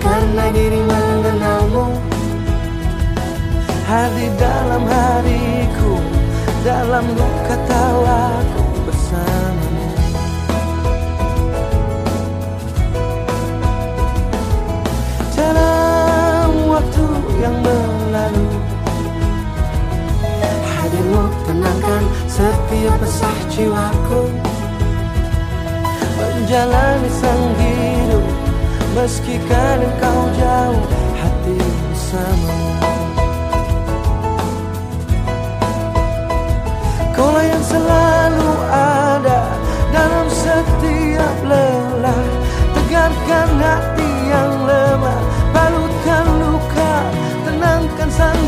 karena diri mengenalmu. Hadir dalam hariku Dalam luka tawaku bersamamu. Dalam waktu yang berlalu Hadirmu tenangkan setiap pesah jiwaku. Menjalani sang Meski kadang kau jauh hati bersamamu. Kaulah yang selalu ada dalam setiap lelah. Tegarkan hati yang lemah Balutkan luka, tenangkan sang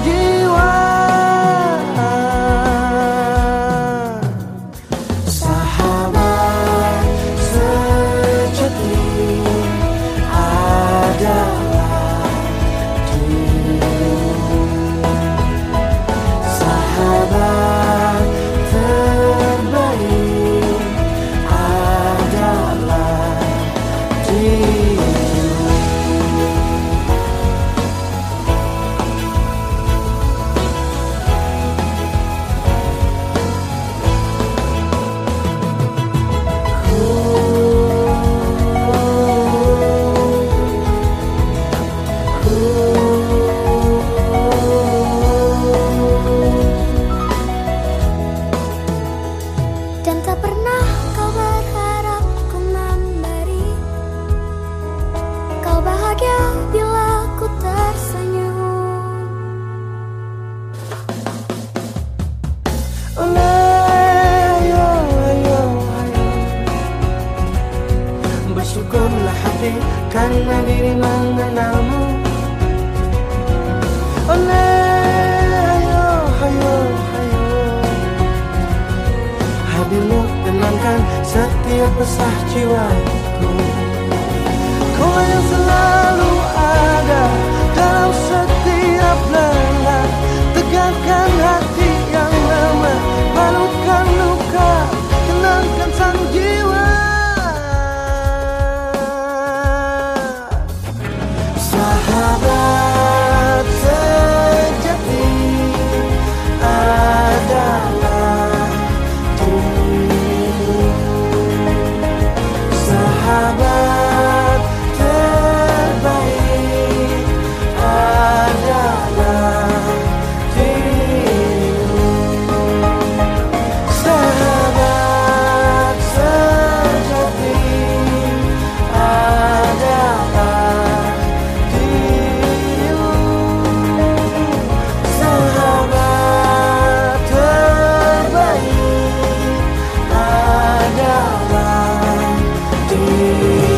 Dan tak pernah Bersyukurlah hati karena diri mengenalmu. Ayo, ayo, ayo Hadirmu tenangkan setiap pesah jiwaku Sahaba. do.